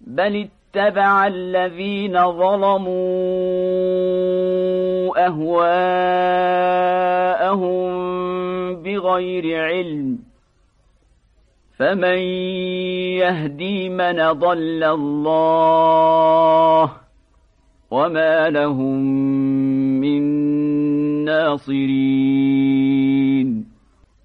بل اتبع الذين ظلموا أهواءهم بغير علم فمن يهدي من ضل الله وما لهم من ناصرين